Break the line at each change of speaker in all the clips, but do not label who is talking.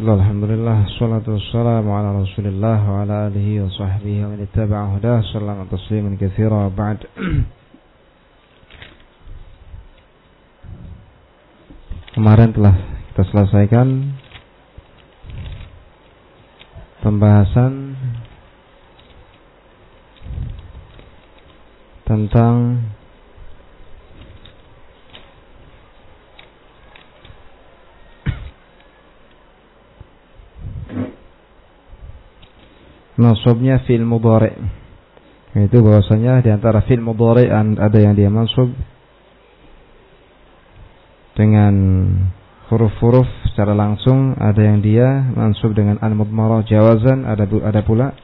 Bismillah, Alhamdulillah, salatu wassalamu ala rasulillah wa ala alihi wa sahbihi wa ittaba'a hudah Salam tasliman kathira ba'd. Kemarin telah kita selesaikan Pembahasan Tentang nasabnya fil mudhari. Itu bahwasanya di antara fil mudhari ada yang dia mansub dengan huruf-huruf secara langsung, ada yang dia mansub dengan an mudmarah jawazan, ada ada pula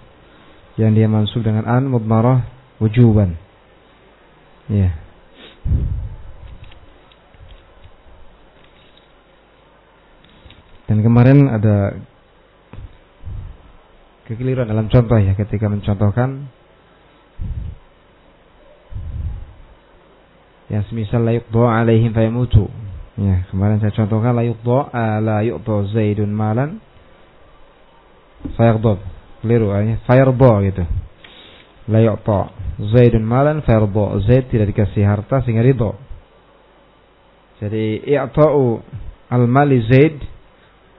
yang dia mansub dengan an mudmarah wujuban. Ya. Dan kemarin ada kekeliruan dalam contoh ya ketika mencontohkan yang semisal la yuqda alaihim fayamutu. Ya, kemarin saya contohkan la yuqda la yuqda Zaidun malan fayaghdab. Keliru ya, fayarda gitu. La yuqda Zaidun malan fayarda. Zaid tidak dikasih harta sehingga ridho. Jadi i'ta'u al-mali Zaid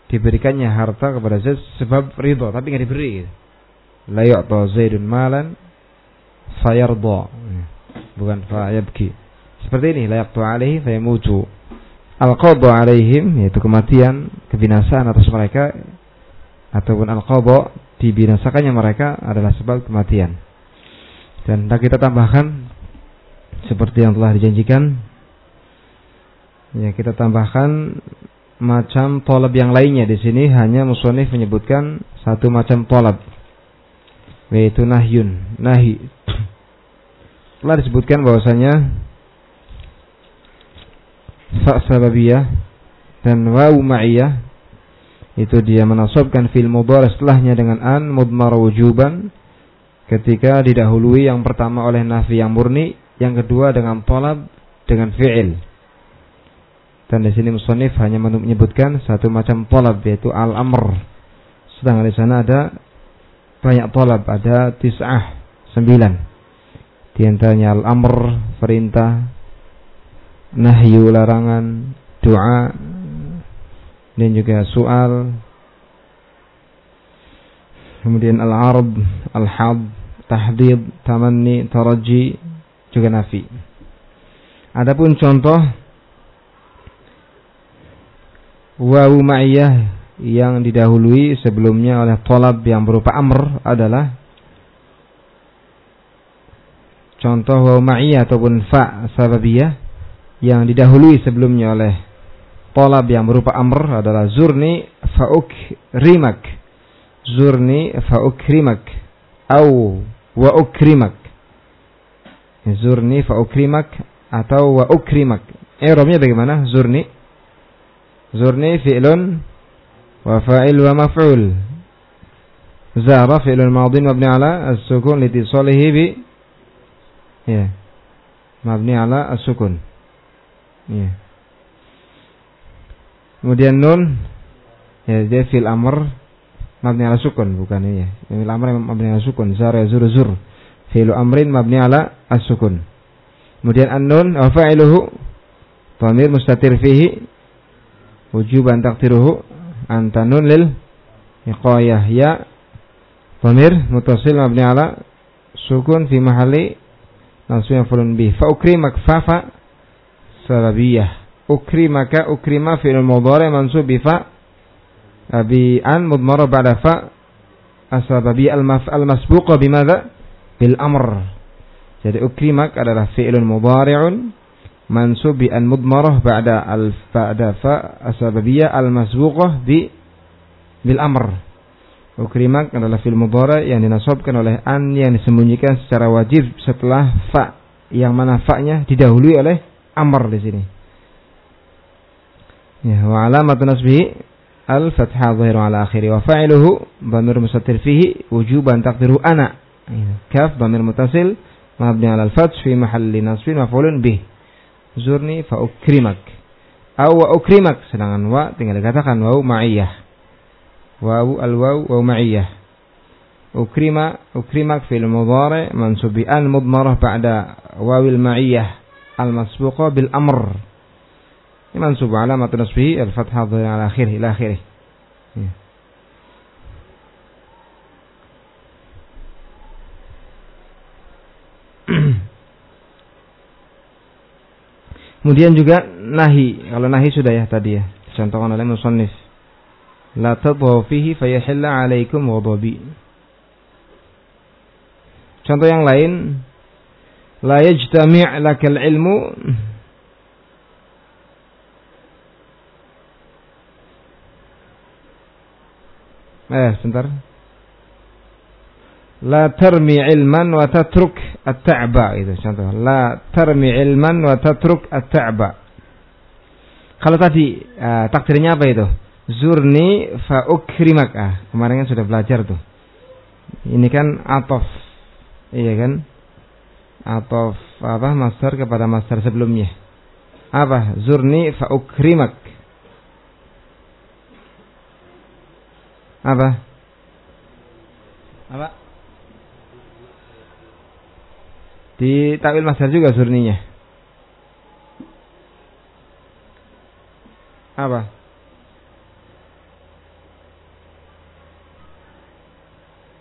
diberikannya harta kepada Zaid sebab ridho tapi nggak diberi. La yu'ta Zaidun malan fayarda. Bukan fayabki. Seperti ini la yu'ta alaihi fayamutu. Al-qadha alaihim yaitu kematian kebinasaan atas mereka ataupun al-qadha dibinasakannya mereka adalah sebab kematian. Dan kita tambahkan seperti yang telah dijanjikan ya kita tambahkan macam tolab yang lainnya. Di sini hanya musonif menyebutkan satu macam tolab yaitu nahyun nahi. Telah disebutkan bahwasanya fa sababiyah dan wawu ma'iyah itu dia menasobkan fil mudhari setelahnya dengan an mudmar wujuban ketika didahului yang pertama oleh nafi yang murni yang kedua dengan tolab dengan fi'il dan di sini musonif hanya menyebutkan satu macam tolab yaitu al-amr. Sedangkan di sana ada banyak tolab, ada tis'ah, sembilan. Di antaranya al-amr, perintah, nahyu, larangan, doa, dan juga soal. Kemudian al-arab, al-hab, tahdid, tamanni, taraji, juga nafi. Adapun contoh wawu ma'iyah yang didahului sebelumnya oleh tolab yang berupa amr adalah contoh wawu ma'iyah ataupun fa sababiyah yang didahului sebelumnya oleh tolab yang berupa amr adalah zurni fa'uk rimak. Zurni fa'uk rimak. Au wa ukrimak zurni fa'uk rimak atau wa ukrimak Eromnya bagaimana? Zurni Zurni fi'lun wa fa'il wa maf'ul. Zara fi'lun madin mabni ala as-sukun litisalihi bi ya. Mabni ala as-sukun. Ya. Kemudian nun ya dia fil amr mabni ala sukun bukan ini ya. Fil amr mabni ala sukun. Zara ya, zur zur. Fi'lu amrin mabni ala as-sukun. Kemudian an-nun wa fa'iluhu Tamir mustatir fihi wujuban takdiruhu antanun lil iqayah. Ya dhamir mutasil mabni ala sukun fi mahalli nasbin fulun bih. Fa ukrimak fa fa sababiyah ukrimaka ukrima fi'il mudhari mansub bi fa bi an mudmara ba'da fa asbabi al bil amr. Jadi ukrimak adalah fi'lun mudhari'un mansub bi an mudmarah ba'da al ba'da fa asbabiyah al masbuqah bi bil amr. Ukrimak adalah fil mudhari yang dinasabkan oleh an yang disembunyikan secara wajib setelah fa yang mana fa-nya didahului oleh amr di sini. Ya, wa alamat nasbihi al fathah dhahiru ala akhiri wa fa'iluhu dhamir mustatir fihi wujuban taqdiru ana. Kaf dhamir mutasil mabni ala al fath fi mahalli nasbin maf'ulun bih zurni fa ukrimak. Aw wa ukrimak sedangkan wa tinggal dikatakan wa ma'iyah. واو الواو واو معية أكرم أكرمك في المضارع منصوب بأن مضمرة بعد واو المعية المسبوقة بالأمر منصوب علامة نصبه الفتحة على آخره إلى آخره Kemudian juga nahi. Kalau nahi sudah ya tadi ya. Contohkan oleh musannif. La fihi fayahilla alaikum ghadabi. Contoh yang lain. La yajtami' lakal ilmu Eh, sebentar. La tarmi ilman wa tatruk at-ta'ba itu contoh. La tarmi ilman wa tatruk at-ta'ba. Kalau tadi uh, takdirnya apa itu? Zurni fa ukrimak. Ah, kemarin kan sudah belajar tuh. Ini kan atof. Iya kan? Atof apa? Master kepada master sebelumnya. Apa? Zurni fa ukrimak. Apa? Apa? Di takwil masdar juga surninya. Apa?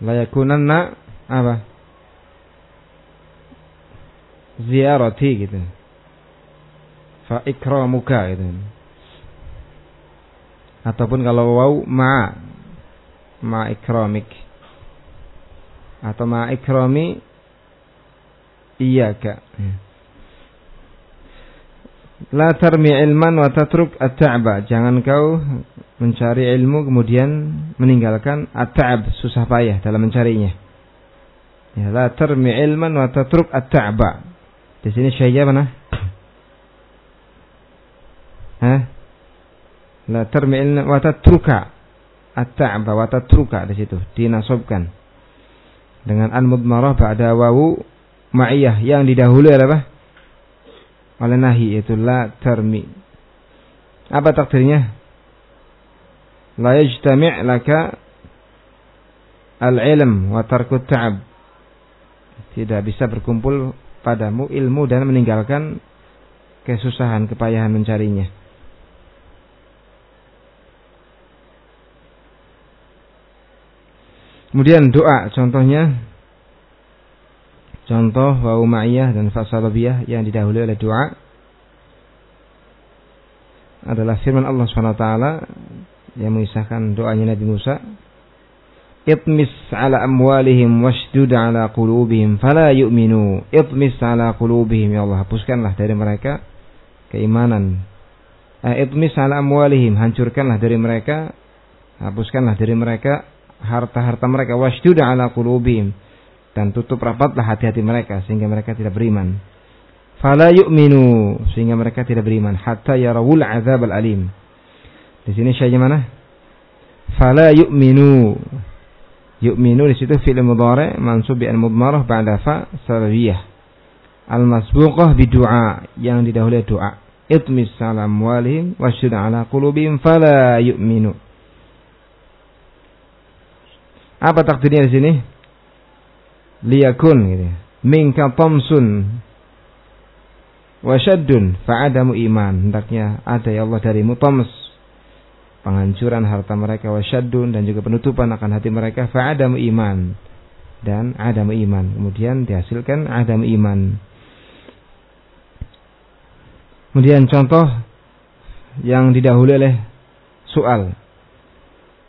Layakunanna apa? Ziarati gitu. Fa ikramuka gitu. Ataupun kalau wau ma ma ikramik. Atau ma ikrami iyyaka La tarmi ilman wa tatruk at-ta'ba. Jangan kau mencari ilmu kemudian meninggalkan at-ta'ab, susah payah dalam mencarinya. Ya, la tarmi ilman wa tatruk at-ta'ba. Di sini syai'nya mana? Hah? La tarmi ilman wa tatruka at-ta'ba wa tatruka di situ dinasobkan dengan an-mudmarah ba'da wawu ma'iyah yang didahului apa? Oleh nahi yaitu la termi. Apa takdirnya? La yajtami' laka al-ilm wa tarkut ta'ab. Tidak bisa berkumpul padamu ilmu dan meninggalkan kesusahan, kepayahan mencarinya. Kemudian doa contohnya Contoh wau ma'iyah dan fasalabiyah yang didahului oleh doa adalah firman Allah SWT yang mengisahkan doanya Nabi Musa. Itmis ala amwalihim washdud ala qulubihim fala yu'minu. Itmis ala qulubihim. Ya Allah hapuskanlah dari mereka keimanan. Eh, Itmis ala amwalihim. Hancurkanlah dari mereka. Hapuskanlah dari mereka harta-harta mereka. Washdud ala qulubihim dan tutup rapatlah hati-hati mereka sehingga mereka tidak beriman. Fala yu'minu sehingga mereka tidak beriman hatta yarawul azab al-alim. Di sini syai'nya mana? Fala yu'minu. Yu'minu di situ fi'il mudhari' mansub bi al-mudmarah ba'da fa sababiyah. Al-masbuqah bi du'a yang didahului doa. Itmis salam walihim wasyud ala qulubihim fala yu'minu. Apa takdirnya di sini? Liyakun gitu. Minka tamsun wasyaddun fa'adamu iman. Hendaknya ada ya Allah darimu tams. Penghancuran harta mereka wasyaddun dan juga penutupan akan hati mereka fa'adamu iman. Dan adamu iman. Kemudian dihasilkan adamu iman. Kemudian contoh yang didahului oleh soal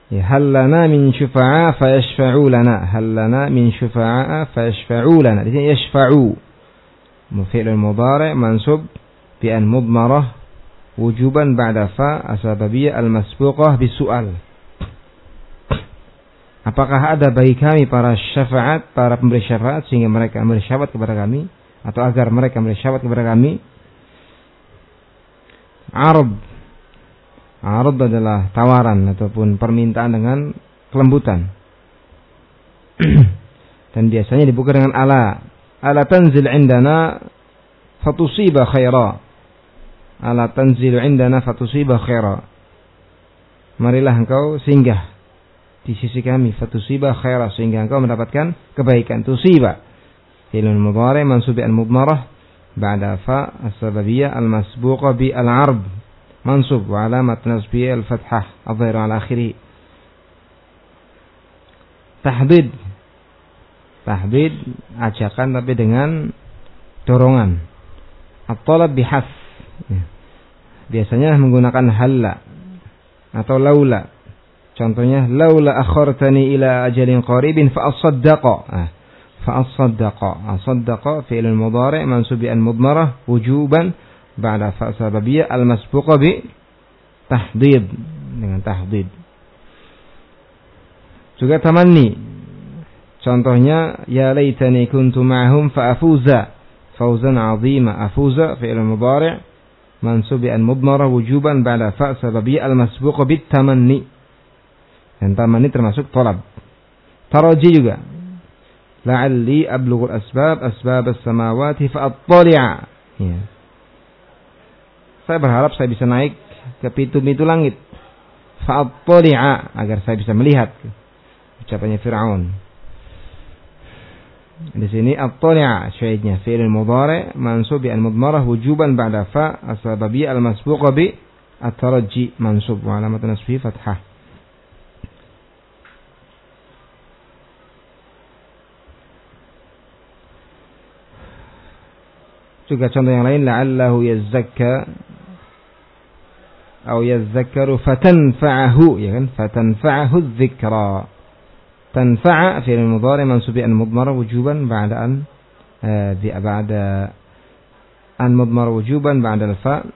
Ya, hal lana min syufa'a fayashfa'u lana. Hal lana min syufa'a fayashfa'u lana. Di sini yashfa'u. Mufi'lul mudhari' mansub bi an mudmarah wujuban ba'da fa asbabiyah al-masbuqah bisu'al. Apakah ada bagi kami para syafaat, para pemberi syafaat sehingga mereka memberi syafaat kepada kami atau agar mereka memberi syafaat kepada kami? Arab Arad adalah tawaran ataupun permintaan dengan kelembutan. Dan biasanya dibuka dengan ala. Ala tanzil indana fatusiba khaira. Ala tanzil indana fatusiba khaira. Marilah engkau singgah di sisi kami fatusiba khaira sehingga engkau mendapatkan kebaikan tusiba fi'il mudhari mansub an mudmarah ba'da fa as-sababiyah al-masbuqa bi al-'arb wa alamat nasbi al-fathah adh-dhahir ala akhirih tahdid tahdid ajakan tapi dengan dorongan at-talab bihas ya. biasanya menggunakan halla atau laula Contohnya, laula akhartani ila ajalin qaribin fa asaddaqa. Ah, fa asaddaqa. Asaddaqa fi'il mudhari' mansub bi al-mudmarah wujuban ba'da fa sababiyah al-masbuqa bi tahdid dengan tahdid. Juga tamanni. Contohnya, ya laitani kuntu ma'hum fa afuza fawzan 'azima. Afuza fi'il mudhari' mansub bi al-mudmarah wujuban ba'da fa sababiyah al-masbuqa bi tamanni. Dan taman ini termasuk tolab. Taroji juga. La'alli ablughul asbab asbab as-samawati fa'attali'a. Ya. Saya berharap saya bisa naik ke pintu-pintu langit. Fa'attali'a agar saya bisa melihat ucapannya Firaun. Di sini at-tali'a syaitnya fi'il mudhari' mansub bi al-mudmarah wujuban ba'da fa as-sababiyyah al-masbuqa bi at-tarajji mansub wa alamat fathah. Juga contoh yang lain la'allahu yazzakka أو يذكر فتنفعه ya فتنفعه الذكرى. تنفع في المضارع منصوب أن مضمر وجوبا بعد أن آه، بعد أن مضمر وجوبا بعد الفاء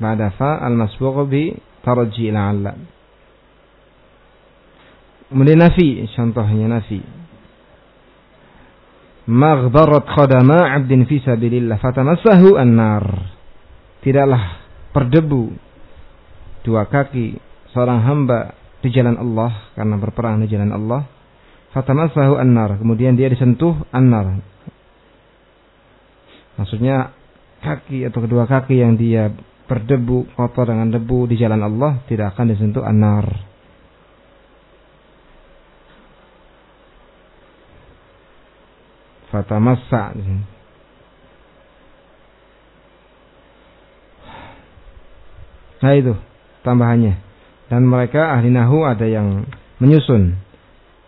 بعد فاء المسبوق بترجي إلى علا نفي شنطة هي نفي. ما غبرت خدماء عبد في سبيل الله فتمسه النار. tidaklah berdebu dua kaki seorang hamba di jalan Allah karena berperang di jalan Allah. Fatamassahu an-nar. Kemudian dia disentuh an-nar. Maksudnya kaki atau kedua kaki yang dia berdebu kotor dengan debu di jalan Allah tidak akan disentuh an-nar. fatamassa Nah itu tambahannya. Dan mereka ahli nahu ada yang menyusun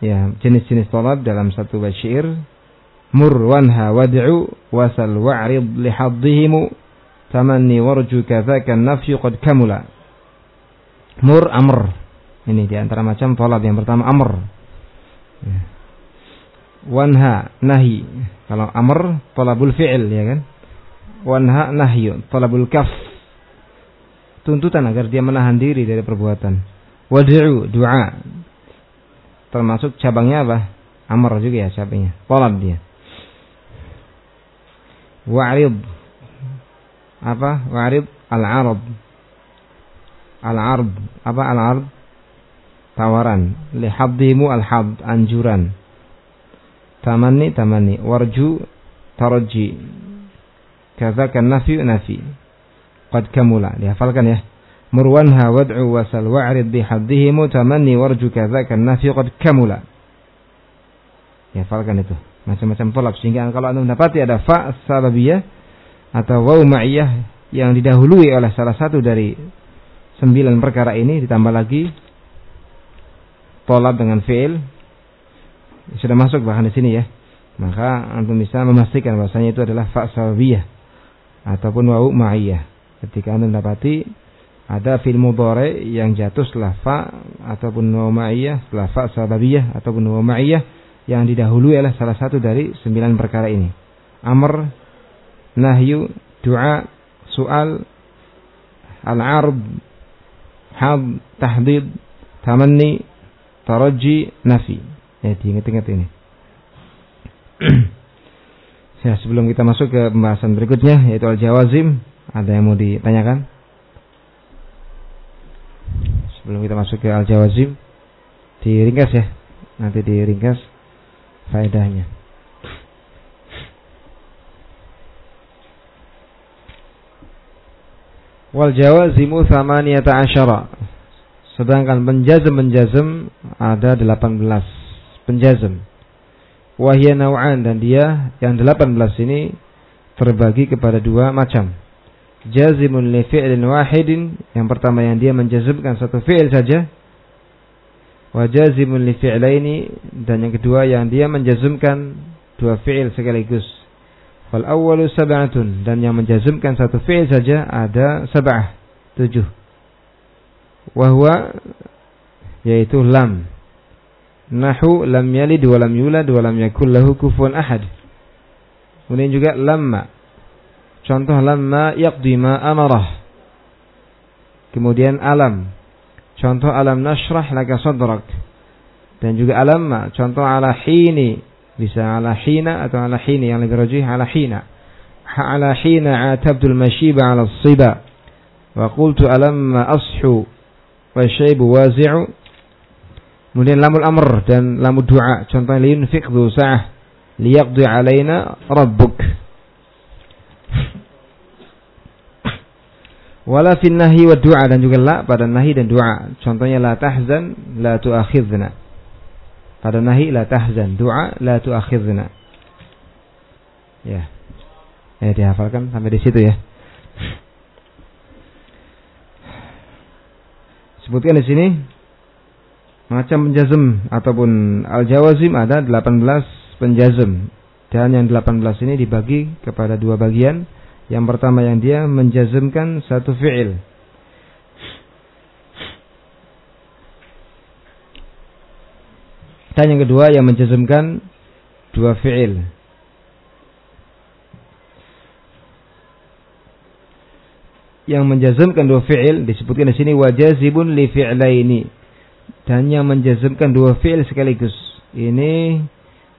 ya jenis-jenis tolab dalam satu bait syair mur wanha wad'u wasal wa'rid li haddihimu tamanni warju kadzaka nafyu qad kamula. Mur amr. Ini di antara macam tolab. Yang pertama amr. Ya. Wanha nahi. Kalau amr talabul fi'il ya kan? Wanha nahyu talabul kaf tuntutan agar dia menahan diri dari perbuatan. Wad'u doa termasuk cabangnya apa? Amr juga ya cabangnya. Talab dia. Wa'rid apa? Wa'rid al-arab. Al-arab apa al-arab tawaran. Li al-hab anjuran. Tamanni tamanni warju taraji kadzakan nafi nafi qad kamula. Dihafalkan ya. Murwanha wad'u wasal wa'rid bihaddihi mutamanni warju kadzakan nafi qad kamula. Dihafalkan itu. Macam-macam tolak. Sehingga kalau anda mendapati ada fa sababiyah atau waw ma'iyah yang didahului oleh salah satu dari sembilan perkara ini ditambah lagi tolak dengan fi'il sudah masuk bahkan di sini ya. Maka antum bisa memastikan bahasanya itu adalah fa ataupun wau ma'iyah. Ketika antum dapati ada fil mudhari yang jatuh setelah fa ataupun wau ma'iyah, setelah fa sababiyah ataupun ma'iyah yang didahului oleh salah satu dari sembilan perkara ini. Amr, nahyu, doa, soal, al-arb, had, tahdid, tamanni, taraji, nafi. Ya diingat-ingat ini. ya sebelum kita masuk ke pembahasan berikutnya yaitu al-jawazim, ada yang mau ditanyakan? Sebelum kita masuk ke al-jawazim, diringkas ya. Nanti diringkas faedahnya. Wal jawazimu thamaniyata asyara. Sedangkan penjazem-penjazem ada 18 penjazm. Wahya naw'an dan dia yang 18 ini terbagi kepada dua macam. Jazimun li fi'lin wahidin, yang pertama yang dia menjazmkan satu fi'il saja. Wa jazimun li fi'laini dan yang kedua yang dia menjazmkan dua fi'il sekaligus. Fal awwalu sab'atun dan yang menjazmkan satu fi'il saja ada sab'ah, tujuh. Wahwa yaitu lam. Nahu lam yalid wa lam yulad wa lam yakul lahu kufuwan ahad. Kemudian juga lamma. Contoh lamma yaqdi ma amarah. Kemudian alam. Contoh alam nashrah laka sadrak. Dan juga alamma. Contoh ala hini. Bisa ala hina atau ala hini. Yang lebih rajih ala hina. Ala hina atabdul mashiba ala siba. Wa qultu alamma ashu. Wa syaibu wazi'u Kemudian lamul amr dan lamul doa. Contohnya liyunfiq dhu sa'ah liyaqdi alaina rabbuk. Wala fin nahi wa du'a dan juga la pada nahi dan doa. Contohnya la tahzan la tu'akhidna. Pada nahi la tahzan, doa la tu'akhidna. Ya. Ya dihafalkan sampai di situ ya. Sebutkan di sini macam penjazm ataupun al-jawazim ada 18 penjazm dan yang 18 ini dibagi kepada dua bagian. Yang pertama yang dia menjazmkan satu fi'il. Dan yang kedua yang menjazmkan dua fi'il. Yang menjazmkan dua fi'il disebutkan di sini wajazibun li fi'laini dan yang menjazmkan dua fi'il sekaligus. Ini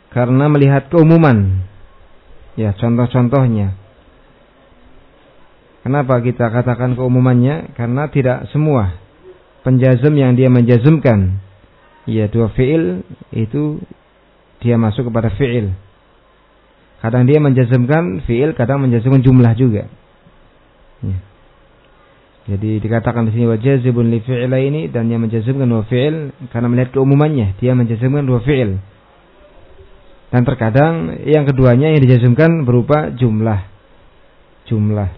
karena melihat keumuman. Ya, contoh-contohnya. Kenapa kita katakan keumumannya? Karena tidak semua penjazm yang dia menjazmkan ya dua fi'il itu dia masuk kepada fi'il. Kadang dia menjazmkan fi'il, kadang menjazmkan jumlah juga. Ya. Jadi dikatakan di sini wajazibun li ini dan yang menjazibkan dua fi'il karena melihat keumumannya dia menjazibkan dua fi'il. Dan terkadang yang keduanya yang dijazimkan berupa jumlah. Jumlah.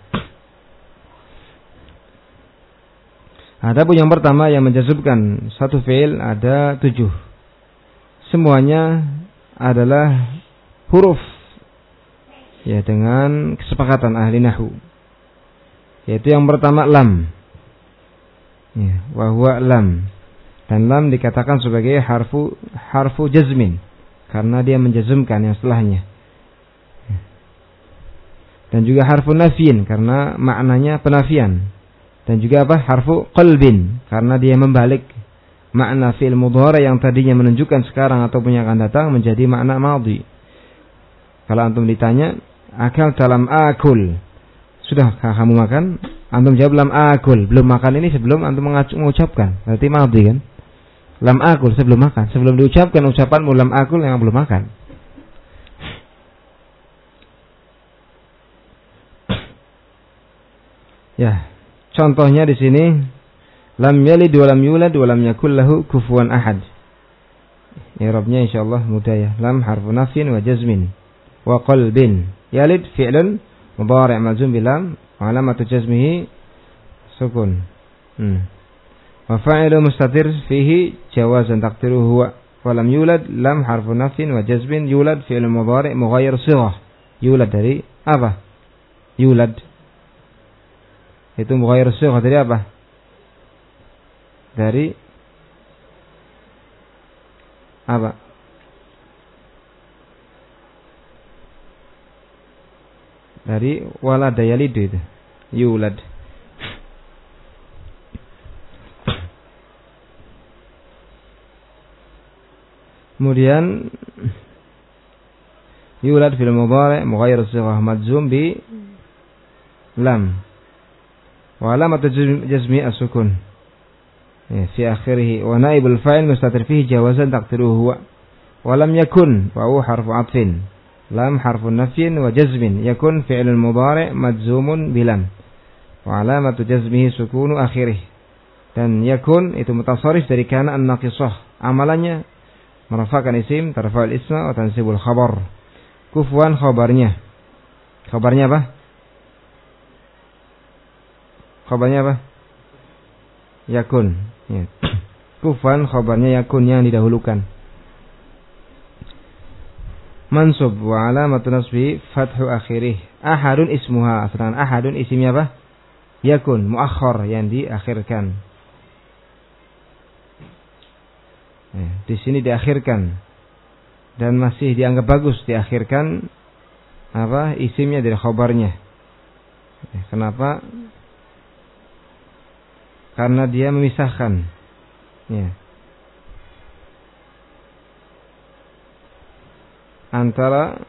Adapun yang pertama yang menjazibkan satu fi'il ada tujuh. Semuanya adalah huruf ya dengan kesepakatan ahli nahu yaitu yang pertama lam. Ya, wahwa lam. Dan lam dikatakan sebagai harfu harfu jazmin karena dia menjazmkan yang setelahnya. Ya. Dan juga harfu nafin karena maknanya penafian. Dan juga apa? Harfu qalbin karena dia membalik makna fi'il mudhari yang tadinya menunjukkan sekarang atau punya akan datang menjadi makna madhi. Kalau antum ditanya, akal dalam akul sudah kamu makan? Antum jawab lam akul. Belum makan ini sebelum antum mengucapkan. Berarti madhi kan? Lam akul sebelum makan. Sebelum diucapkan ucapan lam akul yang belum makan. Ya, contohnya di sini lam yalid wa lam yulad wa lam yakul lahu kufuwan ahad. I'rabnya insyaallah mudah ya. Lam harfu nafin wa jazmin wa qalbin. Yalid fi'lun mudhari' majzum bilam alamatu jazmihi sukun hmm. wa fa'ilu mustatir fihi jawazan taqdiru huwa wa lam yulad lam harfu nafin wa jazmin yulad fi'il mudhari' mughayyir sighah yulad dari apa yulad itu mughayyir sighah dari apa? Dari apa? Dari walada yalidu itu. Yulad. Kemudian yulad fil mudhari mughayyir sighah majzum bi lam wa alamat jazmi as-sukun ya, fi akhirih wa naibul fa'il mustatir fihi jawazan taqdiruhu huwa. Wa lam yakun wa huwa harfu atfin. Lam harfun nafyin wa jazmin. Yakun fi'lul mudhari' majzumun bilam. Wa alamatu jazmihi sukunu akhirih. Dan yakun itu mutasarif dari kana an-naqisah. Amalannya merafakan isim, tarfa'ul isma, wa tansibul khabar. Kufuan khabarnya. Khabarnya apa? Khabarnya apa? Yakun. Ya. Kufan khabarnya yakun yang didahulukan. Mansub wa alamatu nasbi fathu akhirih. Ahadun ismuha. Sedangkan ahadun isimnya apa? Yakun, muakhir yang diakhirkan. Ya, di sini diakhirkan dan masih dianggap bagus diakhirkan apa isimnya dari khobarnya. Ya, kenapa? Karena dia memisahkan. Ya. Antara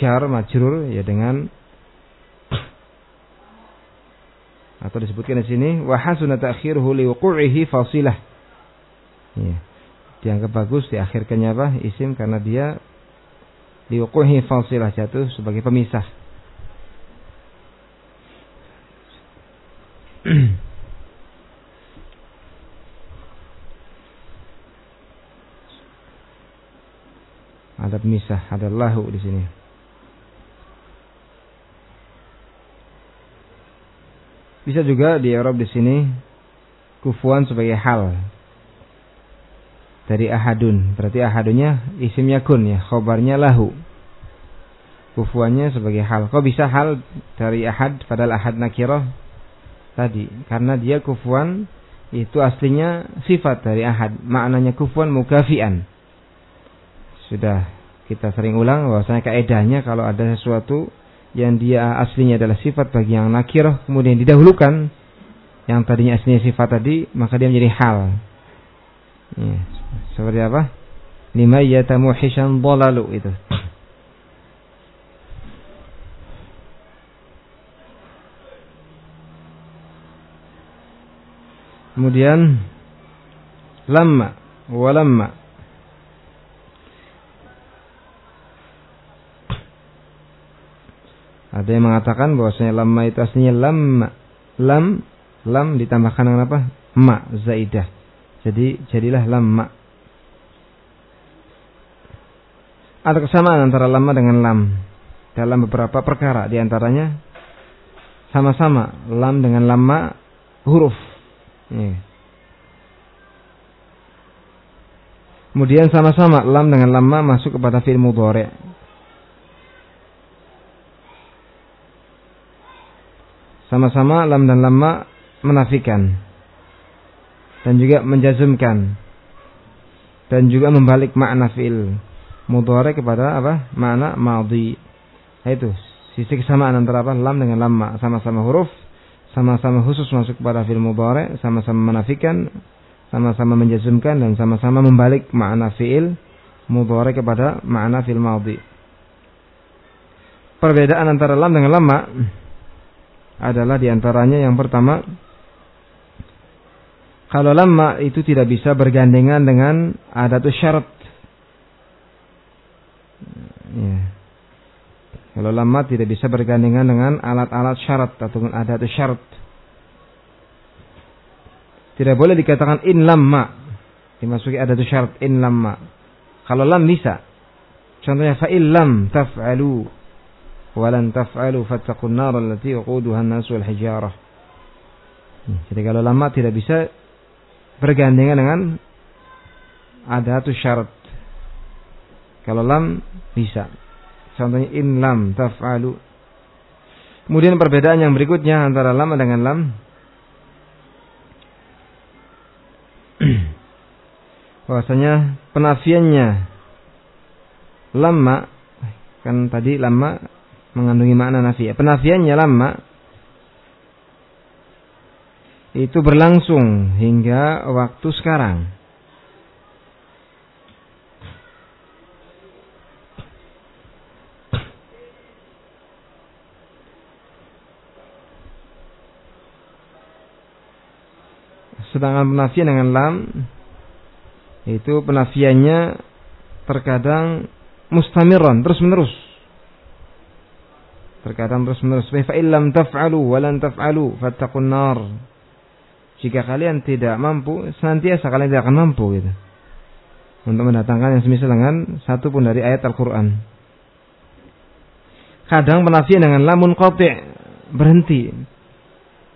jar majrur ya dengan atau disebutkan di sini wa hasuna ta'khiruhu liwuqu'ihi fasilah. Ya. Dianggap bagus diakhirkannya apa? Isim karena dia liwuqu'ihi fasilah jatuh sebagai pemisah. Ada pemisah, ada lahu di sini. Bisa juga di Arab di sini kufuan sebagai hal dari ahadun. Berarti ahadunnya isim yakun ya, khobarnya lahu. Kufuannya sebagai hal. Kok bisa hal dari ahad padahal ahad nakirah tadi? Karena dia kufuan itu aslinya sifat dari ahad. Maknanya kufuan mukafian. Sudah kita sering ulang bahwasanya kaedahnya kalau ada sesuatu yang dia aslinya adalah sifat bagi yang nakir kemudian didahulukan yang tadinya aslinya sifat tadi maka dia menjadi hal. Ya, seperti apa? Lima yatamu hisan bolalu itu. Kemudian lama walamma Ada yang mengatakan bahwasanya lamma itu aslinya lam lam lam ditambahkan dengan apa? Ma zaidah. Jadi jadilah lamma. Ada kesamaan antara lamma dengan lam dalam beberapa perkara di antaranya sama-sama lam dengan lamma huruf. Ya. Kemudian sama-sama lam dengan lamma masuk kepada fi'il mudhari'. Sama-sama lam dan lamma menafikan dan juga menjazmkan dan juga membalik makna fi'il mudhari kepada apa? makna madhi. Itu sisi kesamaan antara apa? lam dengan lamma, sama-sama huruf, sama-sama khusus masuk kepada fi'il mudhari, sama-sama menafikan, sama-sama menjazmkan dan sama-sama membalik makna fi'il mudhari kepada makna fi'il madhi. Perbedaan antara lam dengan lamma adalah di antaranya yang pertama kalau lama itu tidak bisa bergandengan dengan adat syarat. Ya. Kalau lama tidak bisa bergandengan dengan alat-alat syarat atau syarat. Tidak boleh dikatakan in lama. Dimasuki adat syarat in lama. Kalau lam bisa. Contohnya fa'il lam taf'alu walan taf'alu fattaqun nar allati uquduha an-nas wal hijarah. Jadi kalau lama tidak bisa bergandengan dengan adatu syarat. Kalau lam bisa. Contohnya in lam taf'alu. Kemudian perbedaan yang berikutnya antara lam dengan lam. Bahwasanya penafiannya lama kan tadi lama mengandungi makna nafi. Penafiannya lama itu berlangsung hingga waktu sekarang. Sedangkan penafian dengan lam itu penafiannya terkadang mustamiran terus menerus Terkadang terus menerus. Fa illam taf'alu wa lan taf'alu fattaqun nar. jika kalian tidak mampu, senantiasa kalian tidak akan mampu gitu. Untuk mendatangkan yang semisal dengan satu pun dari ayat Al-Quran. Kadang penafian dengan lamun kopi berhenti.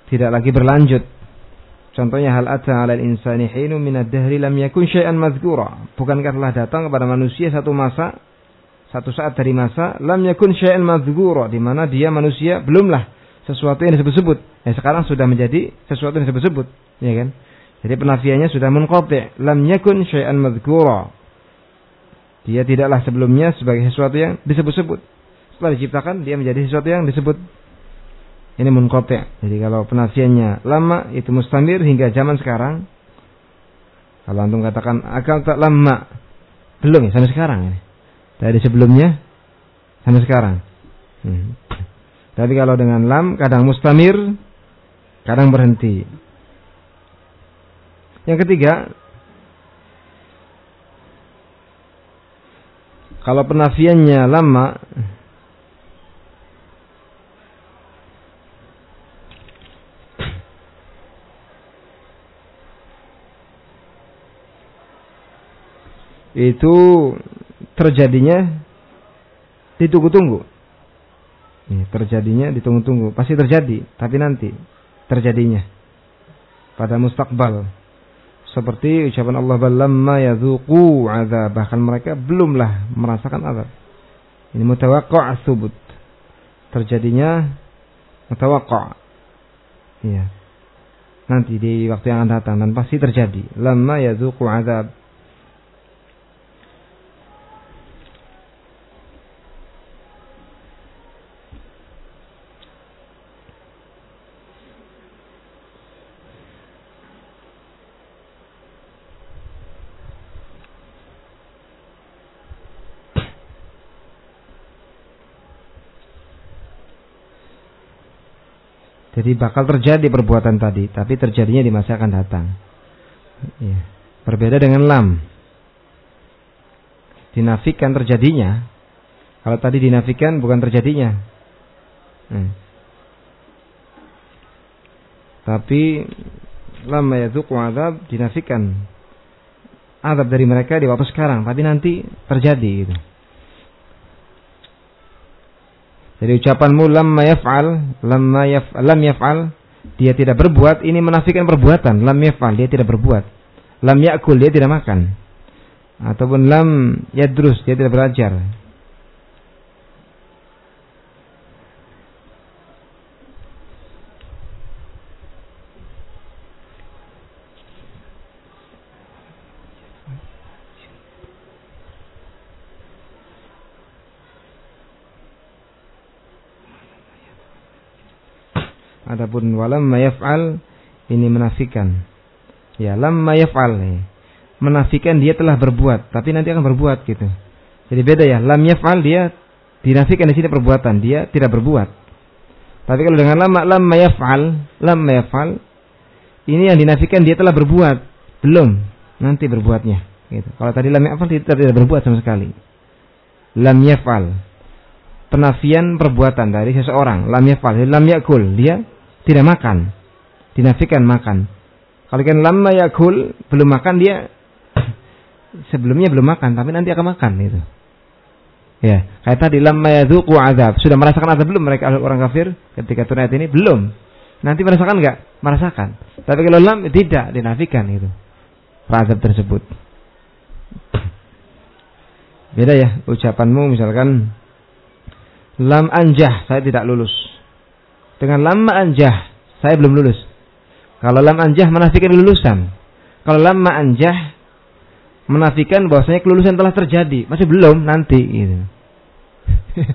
Tidak lagi berlanjut. Contohnya hal ata ala insani hinu minad dahri lam yakun syai'an mazkura. Bukankah telah datang kepada manusia satu masa satu saat dari masa lam yakun syai'an mazkura di mana dia manusia belumlah sesuatu yang disebut-sebut. Ya sekarang sudah menjadi sesuatu yang disebut-sebut, ya kan? Jadi penafiannya sudah munqati', lam yakun syai'an madhkura. Dia tidaklah sebelumnya sebagai sesuatu yang disebut-sebut. Setelah diciptakan dia menjadi sesuatu yang disebut. Ini munqati'. Jadi kalau penafiannya lama itu mustamir hingga zaman sekarang. Kalau antum katakan akal tak lama, belum ya sampai sekarang ini. Dari sebelumnya sampai sekarang. Hmm. Tapi kalau dengan lam kadang mustamir, kadang berhenti. Yang ketiga, kalau penafiannya lama, itu terjadinya ditunggu-tunggu. Nih, terjadinya ditunggu-tunggu, pasti terjadi, tapi nanti terjadinya pada mustakbal. Seperti ucapan Allah balamma yadzuqu azab, bahkan mereka belumlah merasakan azab. Ini mutawaqqa' subut. Terjadinya mutawaqqa'. Iya. Nanti di waktu yang akan datang dan pasti terjadi. Lamma yadzuqu azab. Jadi bakal terjadi perbuatan tadi, tapi terjadinya di masa akan datang. Ya. Berbeda dengan lam. Dinafikan terjadinya. Kalau tadi dinafikan bukan terjadinya. Hmm. Tapi lam yadzuqu azab dinafikan. Azab dari mereka di waktu sekarang, tapi nanti terjadi gitu. Jadi ucapanmu lamma yaf'al, lamma yaf, lam yaf'al, dia tidak berbuat, ini menafikan perbuatan. Lam yaf'al, dia tidak berbuat. Lam yakul, dia tidak makan. Ataupun lam yadrus, dia tidak belajar. Adapun walam mayaf'al ini menafikan. Ya, lam mayaf'al ya. menafikan dia telah berbuat, tapi nanti akan berbuat gitu. Jadi beda ya, lam yaf'al dia dinafikan di sini perbuatan, dia tidak berbuat. Tapi kalau dengan lama lam mayaf'al, lam mayaf'al ini yang dinafikan dia telah berbuat, belum nanti berbuatnya. Gitu. Kalau tadi lam yaf'al dia tidak berbuat sama sekali. Lam yaf'al penafian perbuatan dari seseorang, lam yaf'al, lam yakul, dia tidak makan. Dinafikan makan. Kalau kan lama yakul belum makan dia sebelumnya belum makan tapi nanti akan makan itu. Ya, kayak tadi lama yadzuqu azab. Sudah merasakan azab belum mereka orang kafir ketika turun ini? Belum. Nanti merasakan enggak? Merasakan. Tapi kalau lam tidak dinafikan itu. Azab tersebut. Beda ya ucapanmu misalkan lam anjah saya tidak lulus dengan lama anjah, saya belum lulus. Kalau lama anjah menafikan kelulusan. Kalau lama anjah menafikan bahwasanya kelulusan telah terjadi, masih belum nanti gitu.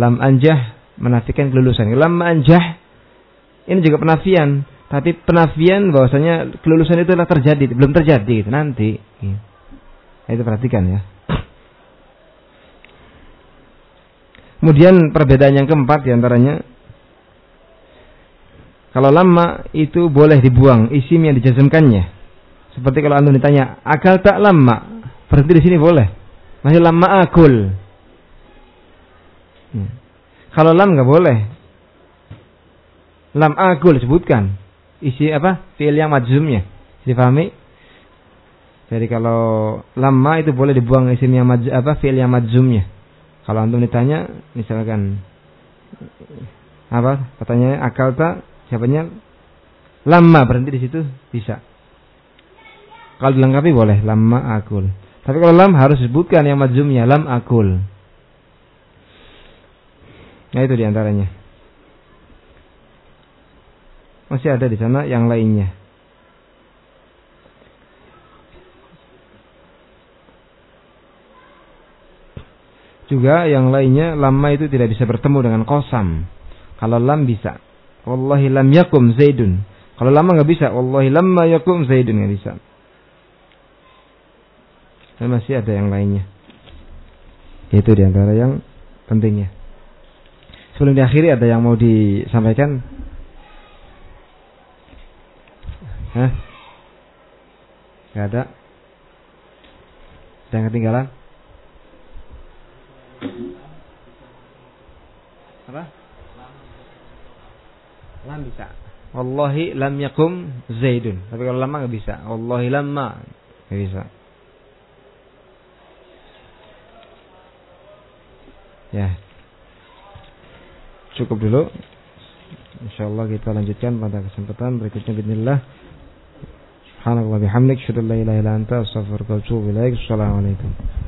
lam anjah menafikan kelulusan. Lama anjah ini juga penafian, tapi penafian bahwasanya kelulusan itu telah terjadi, belum terjadi gitu, nanti. Gitu. Itu perhatikan ya. Kemudian perbedaan yang keempat di antaranya kalau lama itu boleh dibuang isim yang dijazmkannya. Seperti kalau anda ditanya, akal tak lama? Berhenti di sini boleh. Masih lama akul. Hmm. Kalau lam nggak boleh. Lam akul sebutkan. isi apa? Fi'il yang majzumnya. Difahami? Jadi kalau lama itu boleh dibuang isimnya maj, apa fi'il yang majzumnya. Kalau antum ditanya misalkan apa katanya akal tak siapanya lama berhenti di situ bisa. Kalau dilengkapi boleh lama akul. Tapi kalau lam harus disebutkan yang majzumnya lam akul. Nah itu di antaranya. Masih ada di sana yang lainnya. Juga yang lainnya lama itu tidak bisa bertemu dengan kosam. Kalau lam bisa. Wallahi lam yakum zaidun. Kalau lama nggak bisa. Wallahi lamma yakum zaidun nggak bisa. Dan masih ada yang lainnya. Itu di antara yang pentingnya. Sebelum diakhiri ada yang mau disampaikan? Hah? Gak ada? Ada yang ketinggalan? Apa? Lam bisa. Wallahi lam yakum Zaidun. Tapi kalau lama nggak bisa. Wallahi lama nggak bisa. Ya. Cukup dulu. Insyaallah kita lanjutkan pada kesempatan berikutnya bismillah. Subhanallah bihamdik, syukur la ilaha illa anta, astaghfiruka wa atubu ilaik. Assalamualaikum.